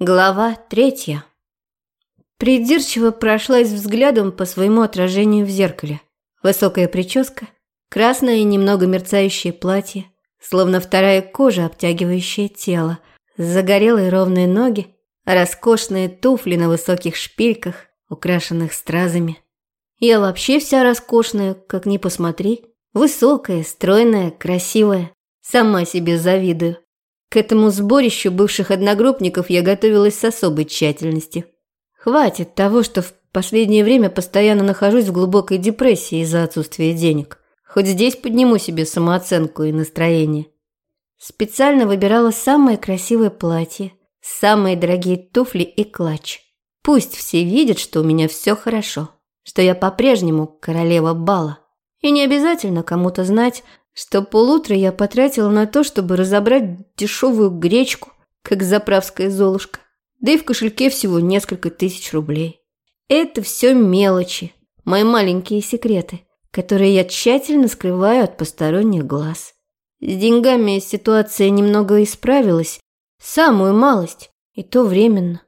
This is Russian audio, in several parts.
Глава третья. Придирчиво прошлась взглядом по своему отражению в зеркале. Высокая прическа, красное и немного мерцающее платье, словно вторая кожа, обтягивающая тело, загорелые ровные ноги, роскошные туфли на высоких шпильках, украшенных стразами. Я вообще вся роскошная, как ни посмотри. Высокая, стройная, красивая. Сама себе завидую. К этому сборищу бывших одногруппников я готовилась с особой тщательностью. Хватит того, что в последнее время постоянно нахожусь в глубокой депрессии из-за отсутствия денег. Хоть здесь подниму себе самооценку и настроение. Специально выбирала самое красивое платье, самые дорогие туфли и клатч. Пусть все видят, что у меня все хорошо, что я по-прежнему королева бала. И не обязательно кому-то знать, что полутра я потратила на то, чтобы разобрать дешевую гречку, как заправская золушка. Да и в кошельке всего несколько тысяч рублей. Это все мелочи, мои маленькие секреты, которые я тщательно скрываю от посторонних глаз. С деньгами ситуация немного исправилась, самую малость, и то временно.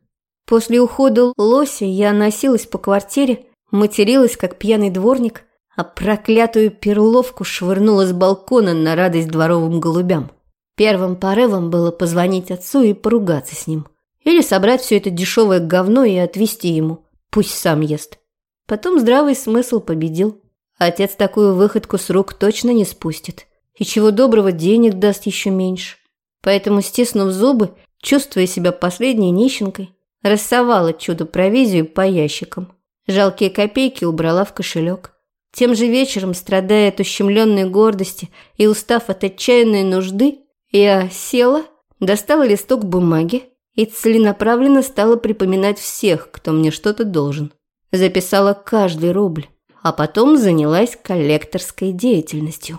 После ухода лося я носилась по квартире, материлась, как пьяный дворник – а проклятую перловку швырнула с балкона на радость дворовым голубям. Первым порывом было позвонить отцу и поругаться с ним. Или собрать все это дешевое говно и отвезти ему. Пусть сам ест. Потом здравый смысл победил. Отец такую выходку с рук точно не спустит. И чего доброго денег даст еще меньше. Поэтому, стиснув зубы, чувствуя себя последней нищенкой, рассовала чудо-провизию по ящикам. Жалкие копейки убрала в кошелек. Тем же вечером, страдая от ущемленной гордости и устав от отчаянной нужды, я села, достала листок бумаги и целенаправленно стала припоминать всех, кто мне что-то должен. Записала каждый рубль, а потом занялась коллекторской деятельностью.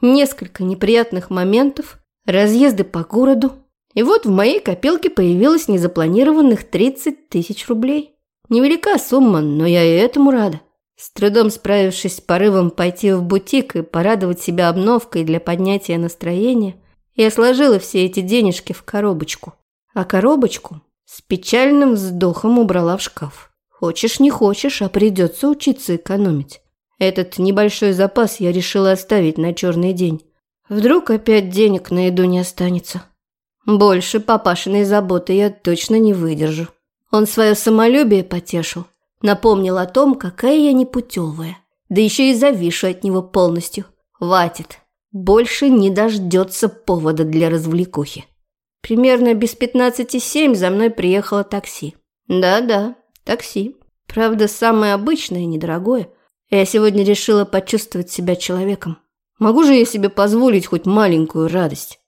Несколько неприятных моментов, разъезды по городу, и вот в моей копилке появилось незапланированных 30 тысяч рублей. Невелика сумма, но я и этому рада. С трудом справившись с порывом пойти в бутик и порадовать себя обновкой для поднятия настроения, я сложила все эти денежки в коробочку. А коробочку с печальным вздохом убрала в шкаф. Хочешь, не хочешь, а придется учиться экономить. Этот небольшой запас я решила оставить на черный день. Вдруг опять денег на еду не останется. Больше папашиной заботы я точно не выдержу. Он свое самолюбие потешил – Напомнил о том, какая я непутевая. Да еще и завишу от него полностью. Хватит. Больше не дождется повода для развлекухи. Примерно без пятнадцати семь за мной приехало такси. Да-да, такси. Правда, самое обычное и недорогое. Я сегодня решила почувствовать себя человеком. Могу же я себе позволить хоть маленькую радость?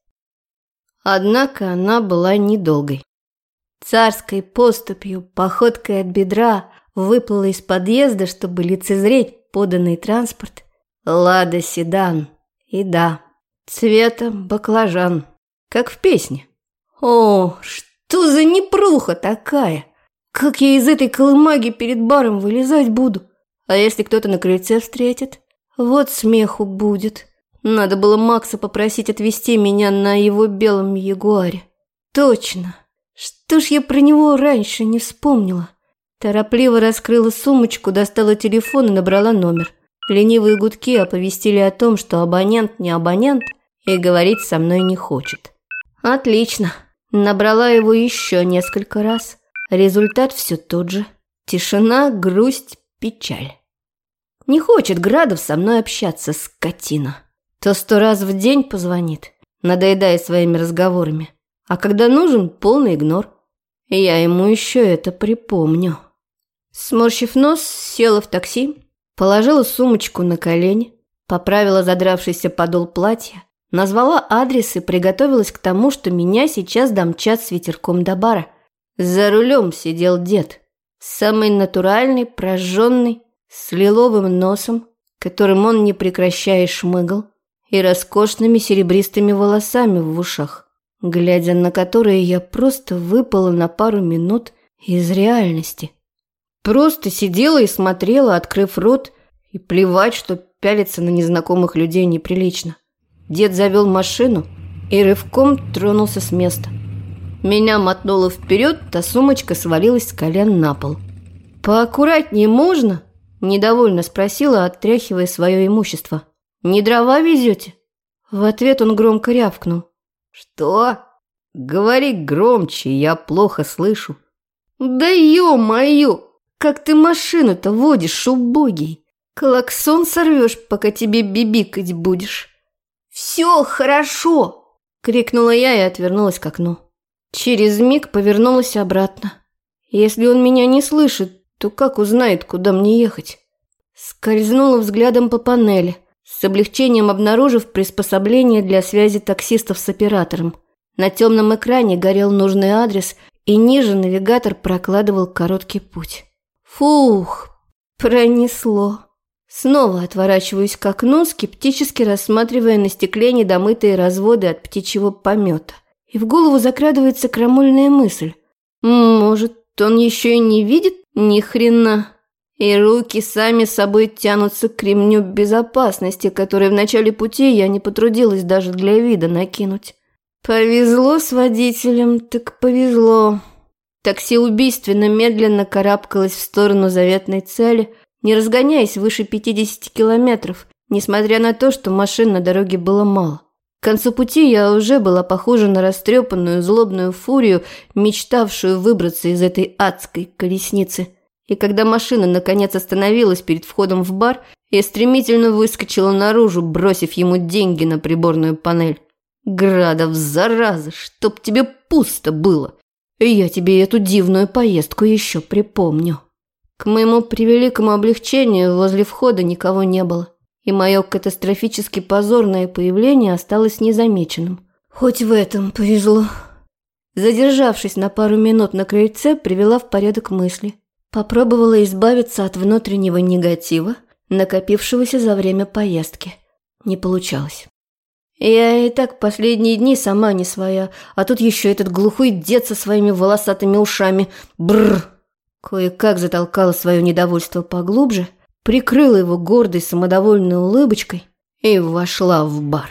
Однако она была недолгой. Царской поступью, походкой от бедра, выплыла из подъезда, чтобы лицезреть поданный транспорт. Лада седан. И да, цвета баклажан, как в песне. О, что за непруха такая! Как я из этой колымаги перед баром вылезать буду? А если кто-то на крыльце встретит? Вот смеху будет. Надо было Макса попросить отвезти меня на его белом ягуаре. Точно. Что ж я про него раньше не вспомнила? Торопливо раскрыла сумочку, достала телефон и набрала номер. Ленивые гудки оповестили о том, что абонент не абонент и говорить со мной не хочет. Отлично. Набрала его еще несколько раз. Результат все тот же. Тишина, грусть, печаль. Не хочет Градов со мной общаться, скотина. То сто раз в день позвонит, надоедая своими разговорами. А когда нужен, полный игнор. Я ему еще это припомню. Сморщив нос, села в такси, положила сумочку на колени, поправила задравшийся подол платья, назвала адрес и приготовилась к тому, что меня сейчас домчат с ветерком до бара. За рулем сидел дед, самый натуральный, прожженный, с лиловым носом, которым он не прекращая шмыгал, и роскошными серебристыми волосами в ушах, глядя на которые я просто выпала на пару минут из реальности. Просто сидела и смотрела, открыв рот, и плевать, что пялиться на незнакомых людей неприлично. Дед завел машину и рывком тронулся с места. Меня мотнуло вперед, та сумочка свалилась с колен на пол. «Поаккуратнее можно?» – недовольно спросила, отряхивая свое имущество. «Не дрова везете?» В ответ он громко рявкнул. «Что?» «Говори громче, я плохо слышу». «Да ё-моё! Как ты машину-то водишь, убогий! Клаксон сорвешь, пока тебе бибикать будешь!» «Все хорошо!» – крикнула я и отвернулась к окну. Через миг повернулась обратно. Если он меня не слышит, то как узнает, куда мне ехать? Скользнула взглядом по панели, с облегчением обнаружив приспособление для связи таксистов с оператором. На темном экране горел нужный адрес, и ниже навигатор прокладывал короткий путь. Фух, пронесло. Снова отворачиваюсь к окну, скептически рассматривая на стекле недомытые разводы от птичьего помета. И в голову закрадывается крамольная мысль. Может, он еще и не видит ни хрена? И руки сами собой тянутся к ремню безопасности, который в начале пути я не потрудилась даже для вида накинуть. Повезло с водителем, так повезло. Такси убийственно медленно карабкалось в сторону заветной цели – не разгоняясь выше 50 километров, несмотря на то, что машин на дороге было мало. К концу пути я уже была похожа на растрепанную злобную фурию, мечтавшую выбраться из этой адской колесницы. И когда машина наконец остановилась перед входом в бар, я стремительно выскочила наружу, бросив ему деньги на приборную панель. «Градов, зараза, чтоб тебе пусто было! Я тебе эту дивную поездку еще припомню». К моему превеликому облегчению возле входа никого не было, и мое катастрофически позорное появление осталось незамеченным. Хоть в этом повезло. Задержавшись на пару минут на крыльце, привела в порядок мысли. Попробовала избавиться от внутреннего негатива, накопившегося за время поездки. Не получалось. Я и так последние дни сама не своя, а тут еще этот глухой дед со своими волосатыми ушами. Бррр! Кое-как затолкала свое недовольство поглубже, прикрыла его гордой самодовольной улыбочкой и вошла в бар.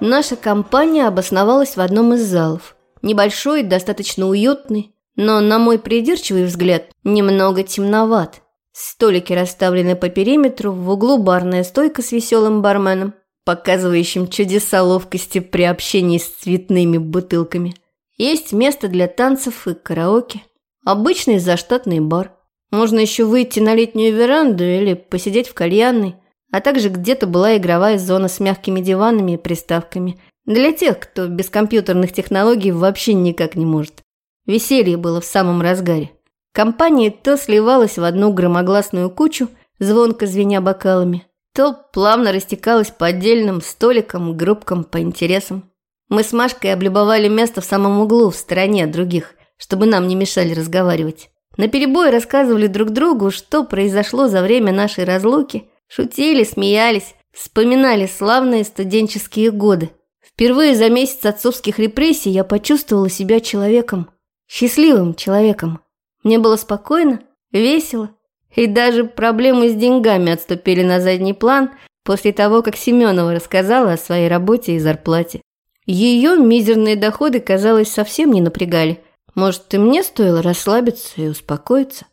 Наша компания обосновалась в одном из залов. Небольшой, достаточно уютный, но, на мой придирчивый взгляд, немного темноват. Столики расставлены по периметру, в углу барная стойка с веселым барменом, показывающим чудеса ловкости при общении с цветными бутылками. Есть место для танцев и караоке. Обычный заштатный бар. Можно еще выйти на летнюю веранду или посидеть в кальянной, а также где-то была игровая зона с мягкими диванами и приставками. Для тех, кто без компьютерных технологий вообще никак не может. Веселье было в самом разгаре. Компания то сливалась в одну громогласную кучу, звонко звеня бокалами, то плавно растекалась по отдельным столикам, группкам по интересам. Мы с Машкой облюбовали место в самом углу, в стороне от других, чтобы нам не мешали разговаривать. На перебой рассказывали друг другу, что произошло за время нашей разлуки, шутили, смеялись, вспоминали славные студенческие годы. Впервые за месяц отцовских репрессий я почувствовала себя человеком, счастливым человеком. Мне было спокойно, весело, и даже проблемы с деньгами отступили на задний план после того, как Семенова рассказала о своей работе и зарплате. Ее мизерные доходы, казалось, совсем не напрягали. Может, и мне стоило расслабиться и успокоиться?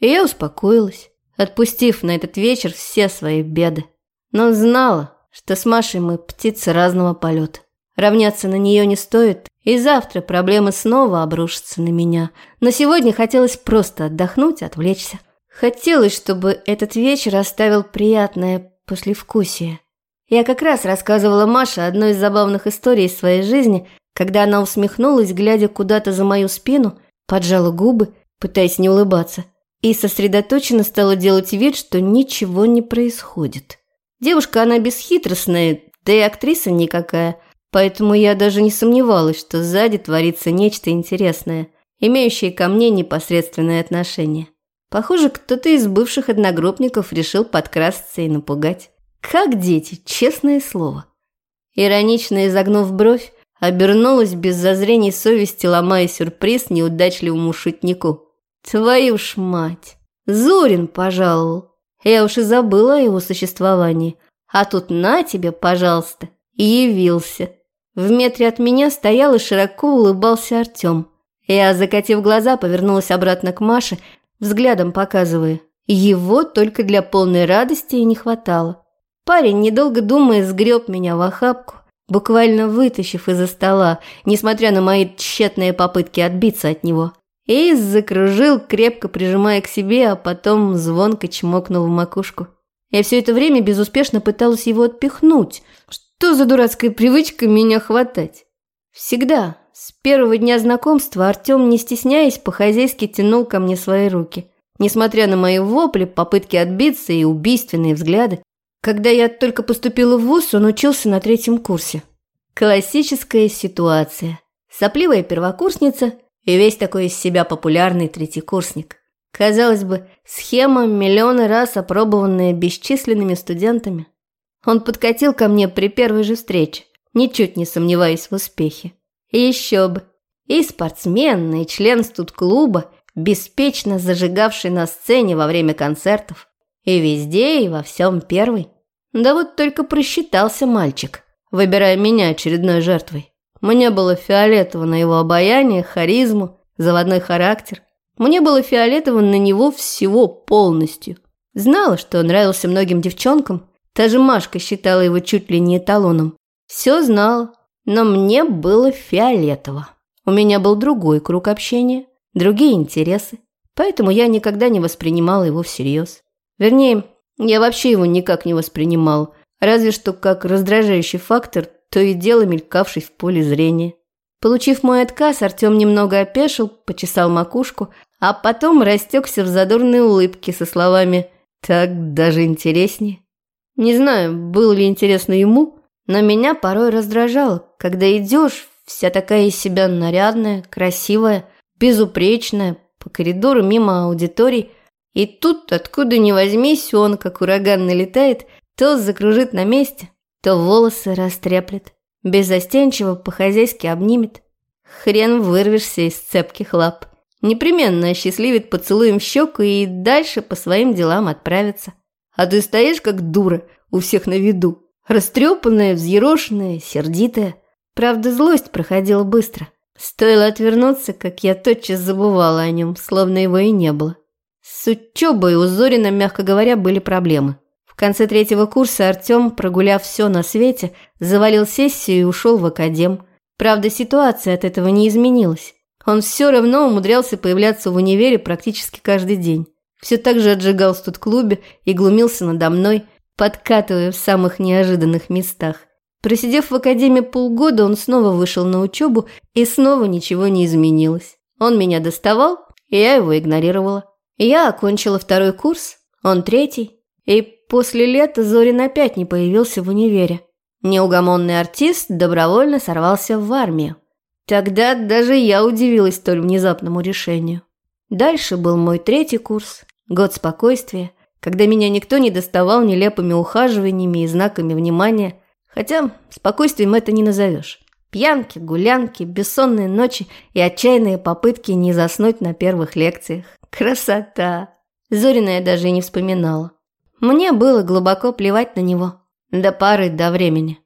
И я успокоилась, отпустив на этот вечер все свои беды. Но знала, что с Машей мы птицы разного полета. Равняться на нее не стоит, и завтра проблемы снова обрушатся на меня. Но сегодня хотелось просто отдохнуть, отвлечься. Хотелось, чтобы этот вечер оставил приятное послевкусие. Я как раз рассказывала Маше одну из забавных историй из своей жизни, когда она усмехнулась, глядя куда-то за мою спину, поджала губы, пытаясь не улыбаться, и сосредоточенно стала делать вид, что ничего не происходит. Девушка она бесхитростная, да и актриса никакая, поэтому я даже не сомневалась, что сзади творится нечто интересное, имеющее ко мне непосредственное отношение. Похоже, кто-то из бывших одногруппников решил подкрасться и напугать. Как дети, честное слово. Иронично изогнув бровь, обернулась без зазрений совести, ломая сюрприз неудачливому шутнику. Твою ж мать! Зорин пожаловал. Я уж и забыла о его существовании. А тут на тебе, пожалуйста, явился. В метре от меня стоял и широко улыбался Артем. Я, закатив глаза, повернулась обратно к Маше, взглядом показывая. Его только для полной радости и не хватало. Парень, недолго думая, сгреб меня в охапку, буквально вытащив из-за стола, несмотря на мои тщетные попытки отбиться от него. И закружил, крепко прижимая к себе, а потом звонко чмокнул в макушку. Я все это время безуспешно пыталась его отпихнуть. Что за дурацкая привычка меня хватать? Всегда, с первого дня знакомства, Артем, не стесняясь, по-хозяйски тянул ко мне свои руки. Несмотря на мои вопли, попытки отбиться и убийственные взгляды, когда я только поступила в ВУЗ, он учился на третьем курсе. Классическая ситуация. Сопливая первокурсница и весь такой из себя популярный третьекурсник. Казалось бы, схема, миллионы раз опробованная бесчисленными студентами. Он подкатил ко мне при первой же встрече, ничуть не сомневаясь в успехе. И еще бы. И спортсмен, и член студ-клуба, беспечно зажигавший на сцене во время концертов. И везде, и во всем первый. Да вот только просчитался мальчик, выбирая меня очередной жертвой. Мне было фиолетово на его обаяние, харизму, заводной характер. Мне было фиолетово на него всего полностью. Знала, что он нравился многим девчонкам. Та же Машка считала его чуть ли не эталоном. Все знала, но мне было фиолетово. У меня был другой круг общения, другие интересы, поэтому я никогда не воспринимала его всерьез. Вернее, я вообще его никак не воспринимал, разве что как раздражающий фактор, то и дело мелькавший в поле зрения. Получив мой отказ, Артем немного опешил, почесал макушку, а потом растекся в задорной улыбке со словами «так даже интереснее». Не знаю, было ли интересно ему, но меня порой раздражало, когда идешь, вся такая из себя нарядная, красивая, безупречная, по коридору мимо аудиторий – и тут, откуда ни возьмись, он, как ураган, налетает, то закружит на месте, то волосы растреплет, беззастенчиво по-хозяйски обнимет. Хрен вырвешься из цепких лап. Непременно осчастливит поцелуем щеку и дальше по своим делам отправится. А ты стоишь как дура, у всех на виду. Растрепанная, взъерошенная, сердитая. Правда, злость проходила быстро. Стоило отвернуться, как я тотчас забывала о нем, словно его и не было. С учебой у Зорина, мягко говоря, были проблемы. В конце третьего курса Артем, прогуляв все на свете, завалил сессию и ушел в академ. Правда, ситуация от этого не изменилась. Он все равно умудрялся появляться в универе практически каждый день. Все так же отжигал в студ-клубе и глумился надо мной, подкатывая в самых неожиданных местах. Просидев в академии полгода, он снова вышел на учебу, и снова ничего не изменилось. Он меня доставал, и я его игнорировала. Я окончила второй курс, он третий, и после лета Зорин опять не появился в универе. Неугомонный артист добровольно сорвался в армию. Тогда даже я удивилась столь внезапному решению. Дальше был мой третий курс, год спокойствия, когда меня никто не доставал нелепыми ухаживаниями и знаками внимания, хотя спокойствием это не назовешь. Пьянки, гулянки, бессонные ночи и отчаянные попытки не заснуть на первых лекциях. Красота! Зорина я даже и не вспоминала. Мне было глубоко плевать на него. До пары до времени.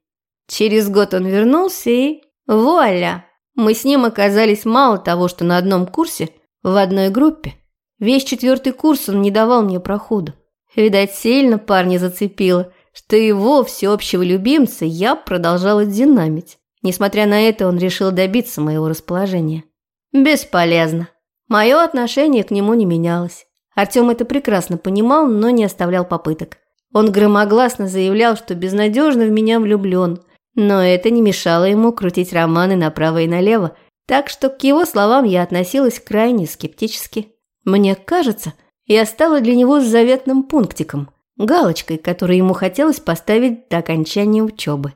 Через год он вернулся и... Вуаля! Мы с ним оказались мало того, что на одном курсе, в одной группе. Весь четвертый курс он не давал мне проходу. Видать, сильно парня зацепило, что его, всеобщего любимца, я продолжала динамить. Несмотря на это, он решил добиться моего расположения. Бесполезно. Мое отношение к нему не менялось. Артем это прекрасно понимал, но не оставлял попыток. Он громогласно заявлял, что безнадежно в меня влюблен, но это не мешало ему крутить романы направо и налево, так что к его словам я относилась крайне скептически. Мне кажется, я стала для него заветным пунктиком, галочкой, которую ему хотелось поставить до окончания учебы.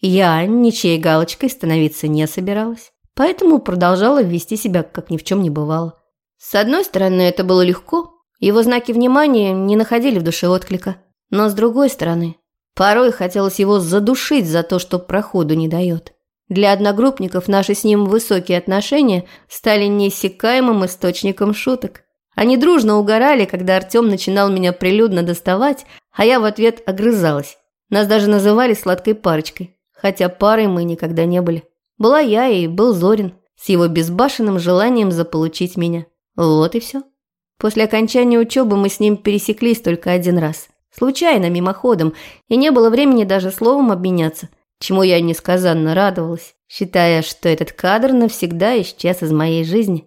Я ничьей галочкой становиться не собиралась поэтому продолжала вести себя, как ни в чем не бывало. С одной стороны, это было легко, его знаки внимания не находили в душе отклика, но с другой стороны, порой хотелось его задушить за то, что проходу не дает. Для одногруппников наши с ним высокие отношения стали неиссякаемым источником шуток. Они дружно угорали, когда Артем начинал меня прилюдно доставать, а я в ответ огрызалась. Нас даже называли сладкой парочкой, хотя парой мы никогда не были. Была я и был Зорин с его безбашенным желанием заполучить меня. Вот и все. После окончания учебы мы с ним пересеклись только один раз. Случайно, мимоходом, и не было времени даже словом обменяться, чему я несказанно радовалась, считая, что этот кадр навсегда исчез из моей жизни.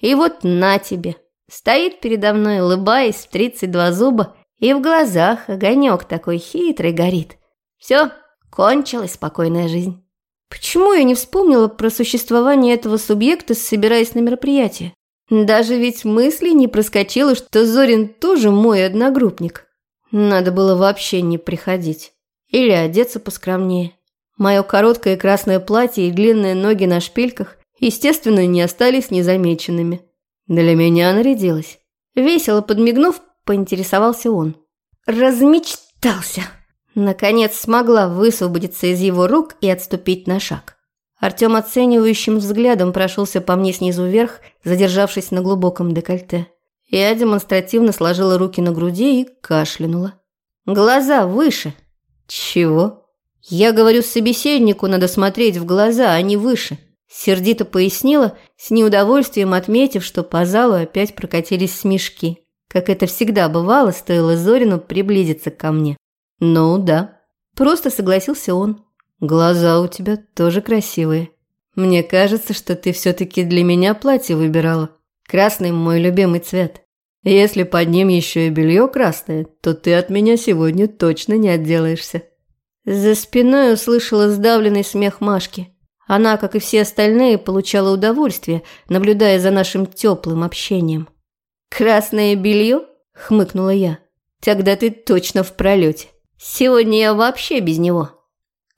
И вот на тебе. Стоит передо мной, улыбаясь в 32 зуба, и в глазах огонек такой хитрый горит. Все, кончилась спокойная жизнь. Почему я не вспомнила про существование этого субъекта, собираясь на мероприятие? Даже ведь мысли не проскочило, что Зорин тоже мой одногруппник. Надо было вообще не приходить. Или одеться поскромнее. Мое короткое красное платье и длинные ноги на шпильках, естественно, не остались незамеченными. Для меня нарядилась. Весело подмигнув, поинтересовался он. Размечтался. Наконец смогла высвободиться из его рук и отступить на шаг. Артем оценивающим взглядом прошелся по мне снизу вверх, задержавшись на глубоком декольте. Я демонстративно сложила руки на груди и кашлянула. «Глаза выше!» «Чего?» «Я говорю собеседнику, надо смотреть в глаза, а не выше!» Сердито пояснила, с неудовольствием отметив, что по залу опять прокатились смешки. Как это всегда бывало, стоило Зорину приблизиться ко мне. «Ну да», – просто согласился он. Глаза у тебя тоже красивые. Мне кажется, что ты все-таки для меня платье выбирала. Красный мой любимый цвет. Если под ним еще и белье красное, то ты от меня сегодня точно не отделаешься». За спиной услышала сдавленный смех Машки. Она, как и все остальные, получала удовольствие, наблюдая за нашим теплым общением. «Красное белье?» – хмыкнула я. «Тогда ты точно в пролете. Сегодня я вообще без него».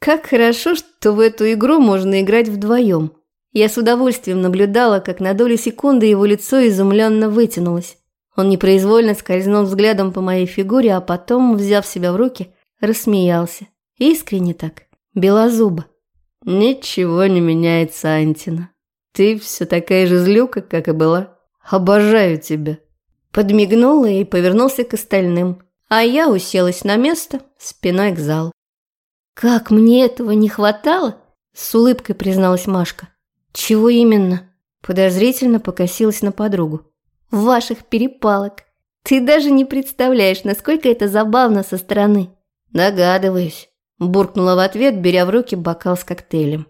Как хорошо, что в эту игру можно играть вдвоем. Я с удовольствием наблюдала, как на долю секунды его лицо изумленно вытянулось. Он непроизвольно скользнул взглядом по моей фигуре, а потом, взяв себя в руки, рассмеялся. Искренне так, белозубо. «Ничего не меняется, Антина. Ты все такая же злюка, как и была. Обожаю тебя». Подмигнула и повернулся к остальным, а я уселась на место, спиной к залу. «Как мне этого не хватало?» – с улыбкой призналась Машка. «Чего именно?» – подозрительно покосилась на подругу. «Ваших перепалок. Ты даже не представляешь, насколько это забавно со стороны». «Догадываюсь», – буркнула в ответ, беря в руки бокал с коктейлем.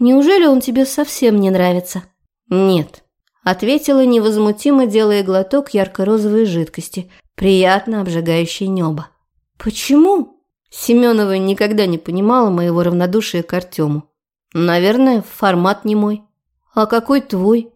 «Неужели он тебе совсем не нравится?» «Нет», – ответила невозмутимо, делая глоток ярко-розовой жидкости, приятно обжигающей небо. «Почему?» Семенова никогда не понимала моего равнодушия к Артему. Наверное, формат не мой. А какой твой?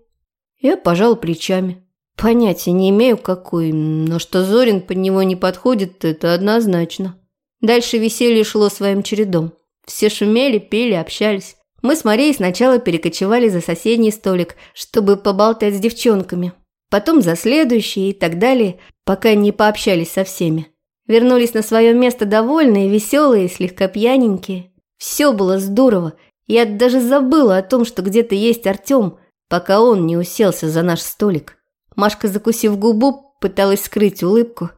Я пожал плечами. Понятия не имею, какой, но что Зорин под него не подходит, это однозначно. Дальше веселье шло своим чередом. Все шумели, пели, общались. Мы с Марией сначала перекочевали за соседний столик, чтобы поболтать с девчонками. Потом за следующий и так далее, пока не пообщались со всеми. Вернулись на свое место довольные, веселые, слегка пьяненькие. Все было здорово. Я даже забыла о том, что где-то есть Артем, пока он не уселся за наш столик. Машка, закусив губу, пыталась скрыть улыбку.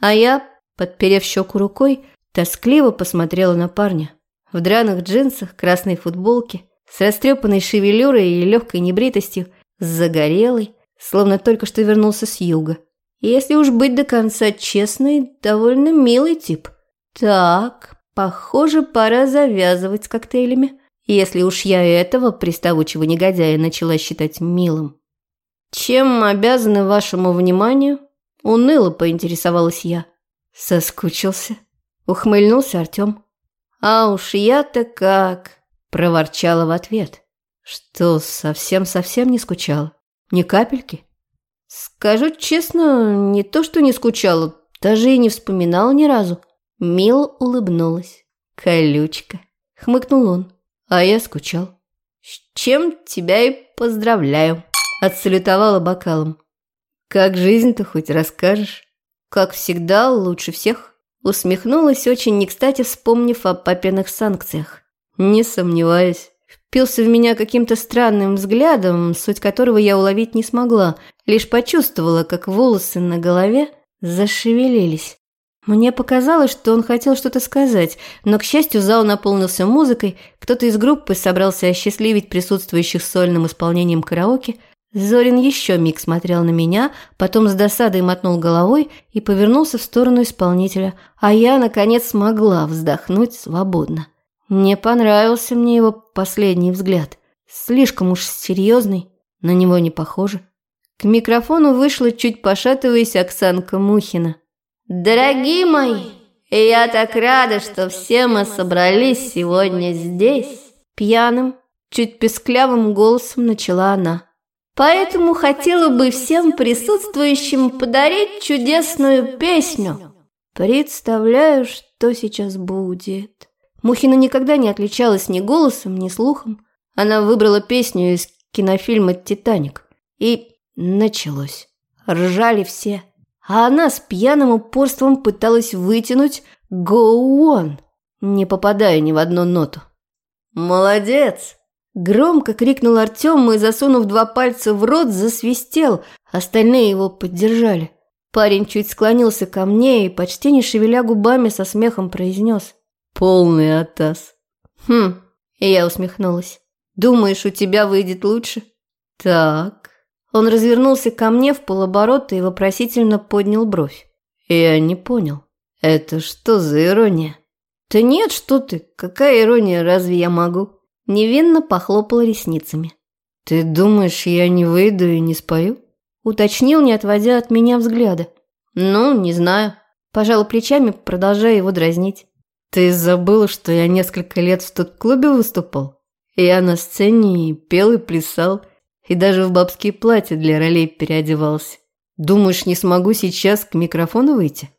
А я, подперев щеку рукой, тоскливо посмотрела на парня. В драных джинсах, красной футболке, с растрепанной шевелюрой и легкой небритостью, с загорелой, словно только что вернулся с юга. Если уж быть до конца честной, довольно милый тип. Так, похоже, пора завязывать с коктейлями, если уж я этого приставучего негодяя начала считать милым. Чем обязаны вашему вниманию? Уныло поинтересовалась я. Соскучился. Ухмыльнулся Артем. А уж я-то как, проворчала в ответ. Что, совсем-совсем не скучала? Ни капельки? Скажу честно, не то что не скучала, даже и не вспоминала ни разу. Мил улыбнулась. «Колючка», — хмыкнул он. А я скучал. «С чем тебя и поздравляю», — отсалютовала бокалом. «Как жизнь-то хоть расскажешь?» «Как всегда, лучше всех», — усмехнулась, очень не кстати вспомнив о папиных санкциях. «Не сомневаюсь» впился в меня каким-то странным взглядом, суть которого я уловить не смогла, лишь почувствовала, как волосы на голове зашевелились. Мне показалось, что он хотел что-то сказать, но, к счастью, зал наполнился музыкой, кто-то из группы собрался осчастливить присутствующих сольным исполнением караоке. Зорин еще миг смотрел на меня, потом с досадой мотнул головой и повернулся в сторону исполнителя, а я, наконец, смогла вздохнуть свободно. Не понравился мне его последний взгляд. Слишком уж серьезный, на него не похоже. К микрофону вышла, чуть пошатываясь, Оксанка Мухина. Дорогие мои, я так рада, что все мы собрались сегодня здесь. Пьяным, чуть песклявым голосом начала она. Поэтому хотела бы всем присутствующим подарить чудесную песню. Представляю, что сейчас будет. Мухина никогда не отличалась ни голосом, ни слухом. Она выбрала песню из кинофильма «Титаник». И началось. Ржали все а она с пьяным упорством пыталась вытянуть «Go on», не попадая ни в одну ноту. «Молодец!» Громко крикнул Артем и, засунув два пальца в рот, засвистел. Остальные его поддержали. Парень чуть склонился ко мне и, почти не шевеля губами, со смехом произнес. «Полный атас». «Хм», я усмехнулась. «Думаешь, у тебя выйдет лучше?» «Так, он развернулся ко мне в полоборота и вопросительно поднял бровь. Я не понял. Это что за ирония? Да нет, что ты. Какая ирония, разве я могу? Невинно похлопала ресницами. Ты думаешь, я не выйду и не спою? Уточнил, не отводя от меня взгляда. Ну, не знаю. Пожал плечами, продолжая его дразнить. Ты забыла, что я несколько лет в тот клубе выступал? Я на сцене и пел и плясал, и даже в бабские платья для ролей переодевался. Думаешь, не смогу сейчас к микрофону выйти?»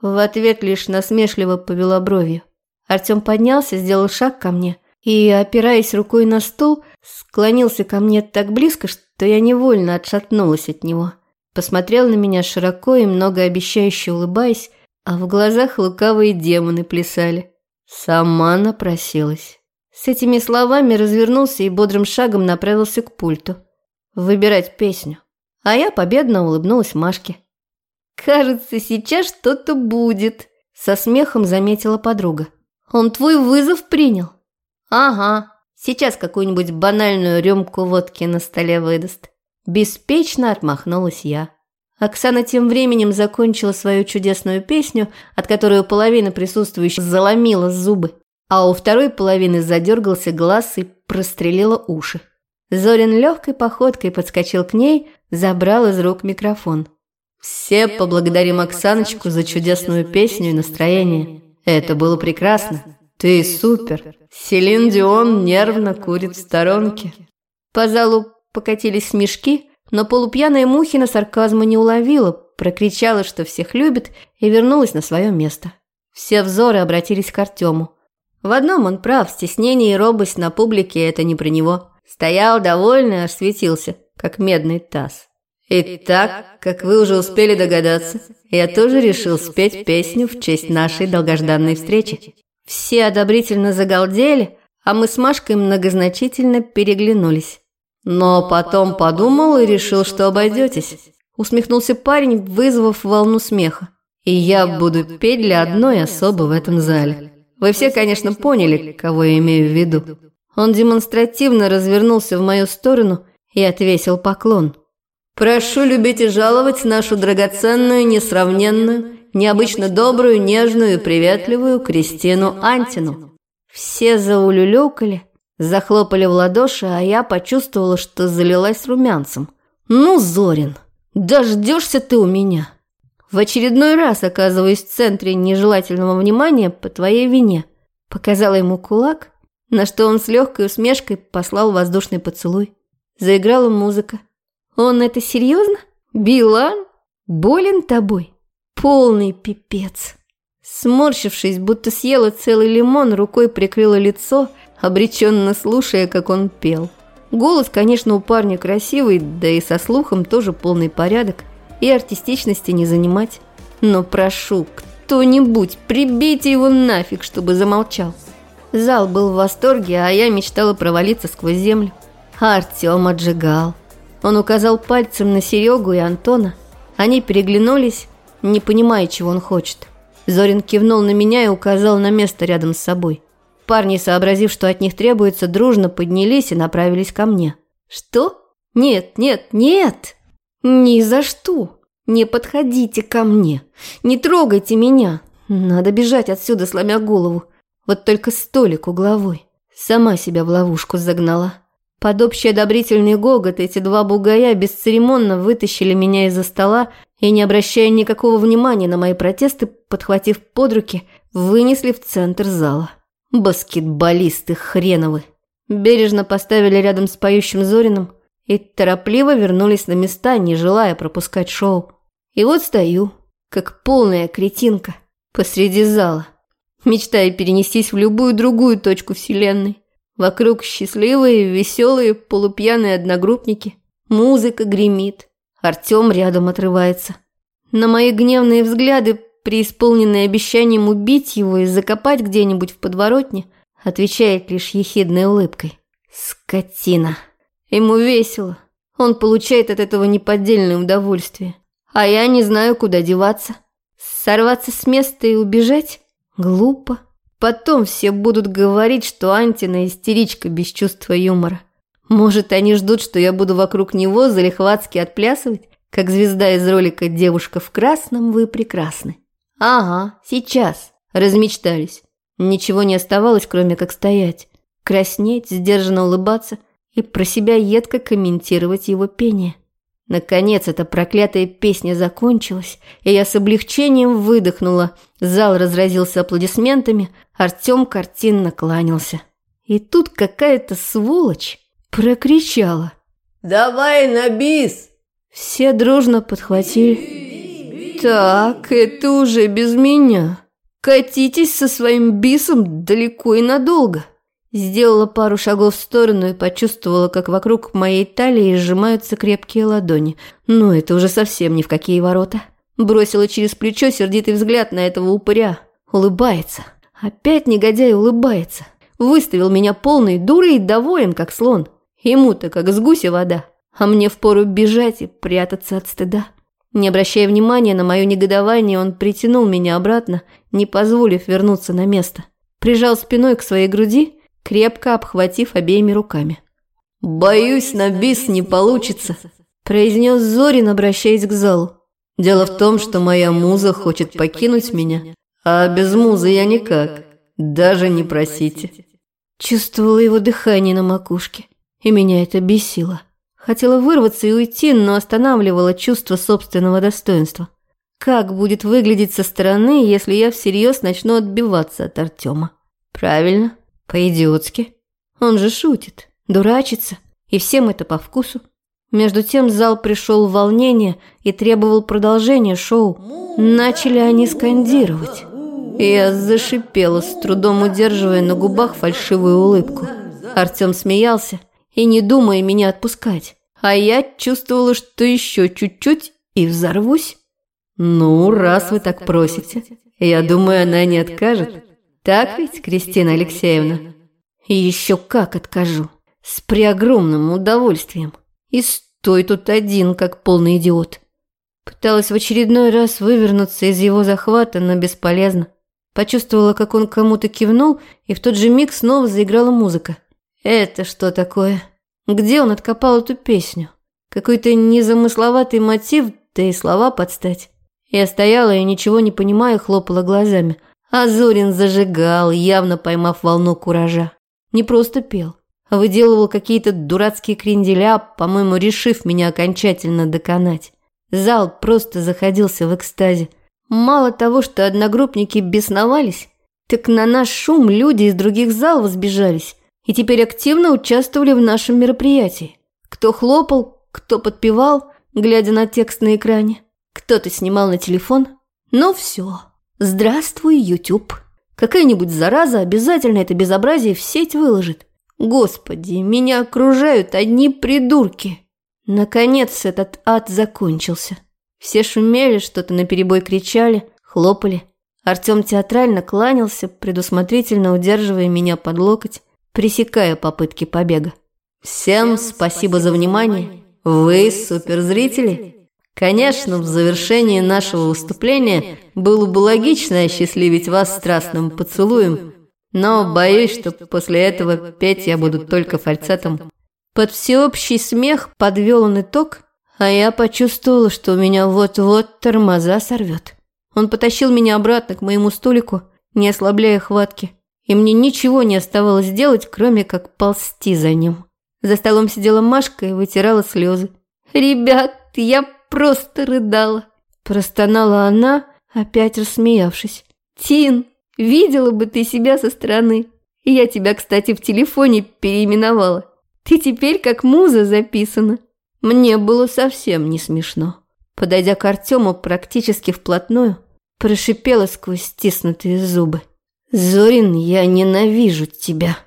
В ответ лишь насмешливо повела бровью. Артем поднялся, сделал шаг ко мне и, опираясь рукой на стул, склонился ко мне так близко, что я невольно отшатнулась от него. Посмотрел на меня широко и многообещающе улыбаясь, а в глазах лукавые демоны плясали. Сама напросилась. С этими словами развернулся и бодрым шагом направился к пульту. Выбирать песню. А я победно улыбнулась Машке. «Кажется, сейчас что-то будет», – со смехом заметила подруга. «Он твой вызов принял?» «Ага, сейчас какую-нибудь банальную рюмку водки на столе выдаст». Беспечно отмахнулась я. Оксана тем временем закончила свою чудесную песню, от которой у половины присутствующих заломила зубы а у второй половины задергался глаз и прострелило уши. Зорин легкой походкой подскочил к ней, забрал из рук микрофон. «Все поблагодарим Оксаночку за чудесную песню и настроение. Это было прекрасно. Ты супер. Селин Дион нервно курит в сторонке». По залу покатились смешки, но полупьяная Мухина сарказма не уловила, прокричала, что всех любит, и вернулась на свое место. Все взоры обратились к Артему. В одном он прав, стеснение и робость на публике – это не про него. Стоял довольный, аж светился, как медный таз. Итак, как вы уже успели догадаться, я тоже решил спеть песню в честь нашей долгожданной встречи. Все одобрительно загалдели, а мы с Машкой многозначительно переглянулись. Но потом подумал и решил, что обойдетесь. Усмехнулся парень, вызвав волну смеха. И я буду петь для одной особы в этом зале. Вы все, конечно, поняли, кого я имею в виду. Он демонстративно развернулся в мою сторону и отвесил поклон. Прошу любить и жаловать нашу драгоценную, несравненную, необычно добрую, нежную и приветливую Кристину Антину. Все заулюлюкали, захлопали в ладоши, а я почувствовала, что залилась румянцем. «Ну, Зорин, дождешься ты у меня!» В очередной раз оказываюсь в центре нежелательного внимания по твоей вине. Показала ему кулак, на что он с легкой усмешкой послал воздушный поцелуй. Заиграла музыка. Он это серьезно? Билан? Болен тобой? Полный пипец. Сморщившись, будто съела целый лимон, рукой прикрыла лицо, обреченно слушая, как он пел. Голос, конечно, у парня красивый, да и со слухом тоже полный порядок – и артистичности не занимать. Но прошу, кто-нибудь, прибейте его нафиг, чтобы замолчал. Зал был в восторге, а я мечтала провалиться сквозь землю. А Артем отжигал. Он указал пальцем на Серегу и Антона. Они переглянулись, не понимая, чего он хочет. Зорин кивнул на меня и указал на место рядом с собой. Парни, сообразив, что от них требуется, дружно поднялись и направились ко мне. «Что? Нет, нет, нет! Ни за что! Не подходите ко мне! Не трогайте меня! Надо бежать отсюда, сломя голову! Вот только столик угловой. Сама себя в ловушку загнала. Под общий одобрительный гогот эти два бугая бесцеремонно вытащили меня из-за стола и, не обращая никакого внимания на мои протесты, подхватив под руки, вынесли в центр зала. Баскетболисты хреновы. Бережно поставили рядом с поющим Зориным и торопливо вернулись на места, не желая пропускать шоу. И вот стою, как полная кретинка, посреди зала, мечтая перенестись в любую другую точку вселенной. Вокруг счастливые, веселые, полупьяные одногруппники. Музыка гремит. Артем рядом отрывается. На мои гневные взгляды преисполненный обещанием убить его и закопать где-нибудь в подворотне, отвечает лишь ехидной улыбкой. Скотина. Ему весело. Он получает от этого неподдельное удовольствие. А я не знаю, куда деваться. Сорваться с места и убежать? Глупо. Потом все будут говорить, что Антина истеричка без чувства юмора. Может, они ждут, что я буду вокруг него залихватски отплясывать, как звезда из ролика «Девушка в красном, вы прекрасны». «Ага, сейчас», – размечтались. Ничего не оставалось, кроме как стоять, краснеть, сдержанно улыбаться и про себя едко комментировать его пение. Наконец эта проклятая песня закончилась, и я с облегчением выдохнула. Зал разразился аплодисментами, Артем картинно кланялся. И тут какая-то сволочь прокричала. «Давай на бис!» Все дружно подхватили. Так, это уже без меня. Катитесь со своим бисом далеко и надолго. Сделала пару шагов в сторону и почувствовала, как вокруг моей талии сжимаются крепкие ладони. Но это уже совсем ни в какие ворота. Бросила через плечо сердитый взгляд на этого упыря. Улыбается. Опять негодяй улыбается. Выставил меня полной дурой и доволен, как слон. Ему-то как с гуся вода. А мне впору бежать и прятаться от стыда. Не обращая внимания на мое негодование, он притянул меня обратно, не позволив вернуться на место. Прижал спиной к своей груди, крепко обхватив обеими руками. «Боюсь, на бис не получится», – произнес Зорин, обращаясь к залу. «Дело в том, что моя муза хочет покинуть меня, а без музы я никак. Даже не просите». Чувствовала его дыхание на макушке, и меня это бесило. Хотела вырваться и уйти, но останавливало чувство собственного достоинства. Как будет выглядеть со стороны, если я всерьез начну отбиваться от Артема? Правильно, по-идиотски. Он же шутит, дурачится, и всем это по вкусу. Между тем зал пришел в волнение и требовал продолжения шоу. Начали они скандировать. Я зашипела, с трудом удерживая на губах фальшивую улыбку. Артем смеялся, и не думая меня отпускать. А я чувствовала, что еще чуть-чуть и взорвусь. «Ну, раз вы так просите, я думаю, она не откажет. Так ведь, Кристина Алексеевна?» «Еще как откажу. С преогромным удовольствием. И стой тут один, как полный идиот». Пыталась в очередной раз вывернуться из его захвата, но бесполезно. Почувствовала, как он кому-то кивнул, и в тот же миг снова заиграла музыка. Это что такое? Где он откопал эту песню? Какой-то незамысловатый мотив, да и слова подстать. Я стояла и ничего не понимая, хлопала глазами. А Зорин зажигал, явно поймав волну куража. Не просто пел, а выделывал какие-то дурацкие кренделя, по-моему, решив меня окончательно доконать. Зал просто заходился в экстазе. Мало того, что одногруппники бесновались, так на наш шум люди из других залов сбежались и теперь активно участвовали в нашем мероприятии. Кто хлопал, кто подпевал, глядя на текст на экране, кто-то снимал на телефон. Ну все, здравствуй, YouTube. Какая-нибудь зараза обязательно это безобразие в сеть выложит. Господи, меня окружают одни придурки. Наконец этот ад закончился. Все шумели, что-то наперебой кричали, хлопали. Артем театрально кланялся, предусмотрительно удерживая меня под локоть пресекая попытки побега. «Всем спасибо за внимание. Вы суперзрители? Конечно, в завершении нашего выступления было бы логично осчастливить вас страстным поцелуем, но боюсь, что после этого петь я буду только фальцетом. Под всеобщий смех подвел он итог, а я почувствовала, что у меня вот-вот тормоза сорвет. Он потащил меня обратно к моему столику, не ослабляя хватки, и мне ничего не оставалось делать, кроме как ползти за ним. За столом сидела Машка и вытирала слезы. «Ребят, я просто рыдала!» Простонала она, опять рассмеявшись. «Тин, видела бы ты себя со стороны. Я тебя, кстати, в телефоне переименовала. Ты теперь как муза записана». Мне было совсем не смешно. Подойдя к Артему практически вплотную, Прошипела сквозь стиснутые зубы. «Зорин, я ненавижу тебя!»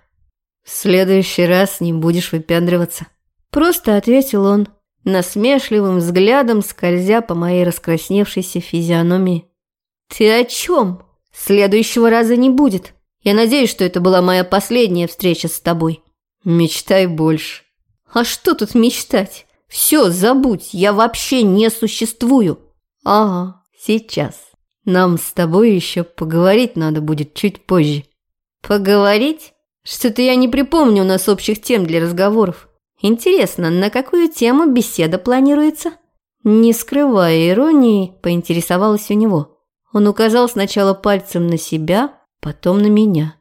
«В следующий раз не будешь выпендриваться!» Просто ответил он, насмешливым взглядом скользя по моей раскрасневшейся физиономии. «Ты о чем? Следующего раза не будет. Я надеюсь, что это была моя последняя встреча с тобой». «Мечтай больше». «А что тут мечтать? Все, забудь, я вообще не существую». «Ага, сейчас». Нам с тобой еще поговорить надо будет чуть позже». «Поговорить? Что-то я не припомню у нас общих тем для разговоров. Интересно, на какую тему беседа планируется?» Не скрывая иронии, поинтересовалась у него. Он указал сначала пальцем на себя, потом на меня.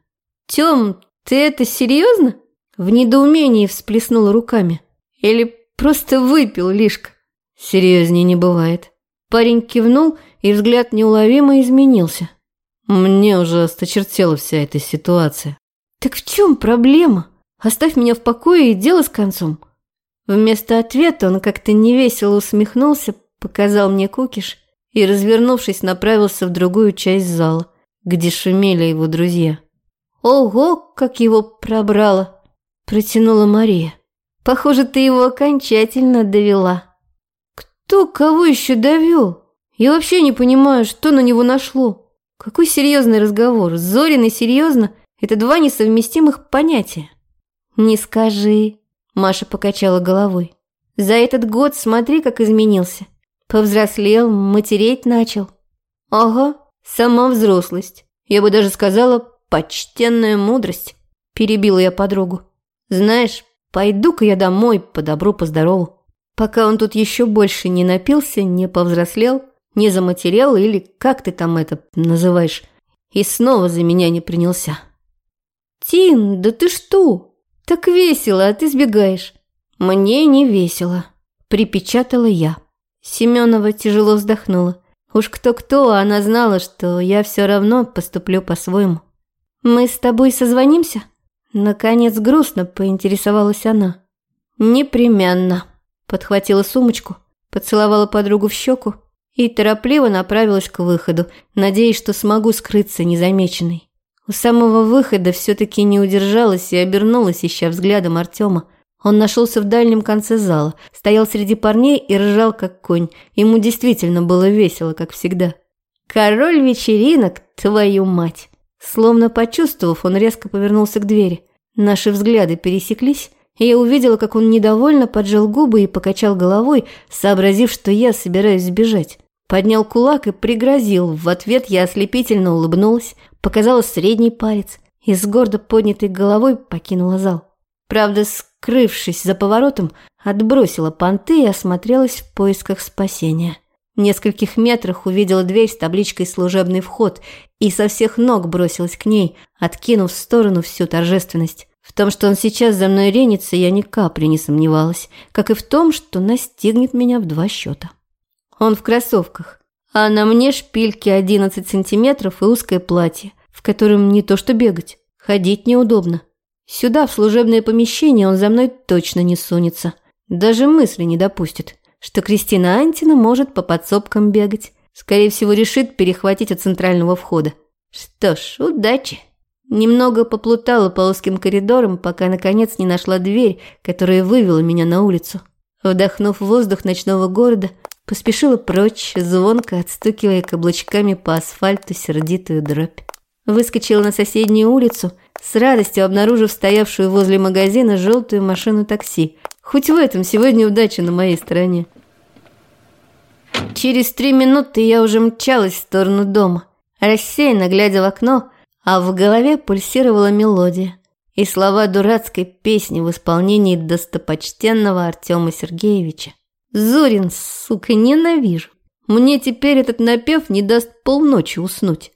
«Тем, ты это серьезно?» В недоумении всплеснула руками. «Или просто выпил лишка?» «Серьезнее не бывает». Парень кивнул и взгляд неуловимо изменился. Мне уже осточертела вся эта ситуация. «Так в чем проблема? Оставь меня в покое и дело с концом». Вместо ответа он как-то невесело усмехнулся, показал мне кукиш и, развернувшись, направился в другую часть зала, где шумели его друзья. «Ого, как его пробрало!» – протянула Мария. «Похоже, ты его окончательно довела». «Кто кого еще довел?» Я вообще не понимаю, что на него нашло. Какой серьезный разговор. Зорин и серьезно – это два несовместимых понятия. Не скажи, Маша покачала головой. За этот год смотри, как изменился. Повзрослел, матереть начал. Ага, сама взрослость. Я бы даже сказала, почтенная мудрость. Перебила я подругу. Знаешь, пойду-ка я домой по добру, по здорову. Пока он тут еще больше не напился, не повзрослел, не заматерел или как ты там это называешь, и снова за меня не принялся. «Тин, да ты что? Так весело, а ты сбегаешь». «Мне не весело», – припечатала я. Семенова тяжело вздохнула. Уж кто-кто, а она знала, что я все равно поступлю по-своему. «Мы с тобой созвонимся?» Наконец грустно поинтересовалась она. «Непременно», – подхватила сумочку, поцеловала подругу в щеку и торопливо направилась к выходу, надеясь, что смогу скрыться незамеченной. У самого выхода все-таки не удержалась и обернулась, ища взглядом Артема. Он нашелся в дальнем конце зала, стоял среди парней и ржал, как конь. Ему действительно было весело, как всегда. «Король вечеринок, твою мать!» Словно почувствовав, он резко повернулся к двери. Наши взгляды пересеклись, и я увидела, как он недовольно поджал губы и покачал головой, сообразив, что я собираюсь сбежать. Поднял кулак и пригрозил. В ответ я ослепительно улыбнулась, показала средний палец и с гордо поднятой головой покинула зал. Правда, скрывшись за поворотом, отбросила понты и осмотрелась в поисках спасения. В нескольких метрах увидела дверь с табличкой «Служебный вход» и со всех ног бросилась к ней, откинув в сторону всю торжественность. В том, что он сейчас за мной ренится, я ни капли не сомневалась, как и в том, что настигнет меня в два счета. Он в кроссовках, а на мне шпильки 11 сантиметров и узкое платье, в котором не то что бегать, ходить неудобно. Сюда, в служебное помещение, он за мной точно не сунется. Даже мысли не допустит, что Кристина Антина может по подсобкам бегать. Скорее всего, решит перехватить у центрального входа. Что ж, удачи. Немного поплутала по узким коридорам, пока наконец не нашла дверь, которая вывела меня на улицу. Вдохнув воздух ночного города, Поспешила прочь, звонко отстукивая каблучками по асфальту сердитую дробь. Выскочила на соседнюю улицу, с радостью обнаружив стоявшую возле магазина желтую машину такси. Хоть в этом сегодня удача на моей стороне. Через три минуты я уже мчалась в сторону дома, рассеянно глядя в окно, а в голове пульсировала мелодия и слова дурацкой песни в исполнении достопочтенного Артема Сергеевича. Зорин, сука, ненавижу. Мне теперь этот напев не даст полночи уснуть.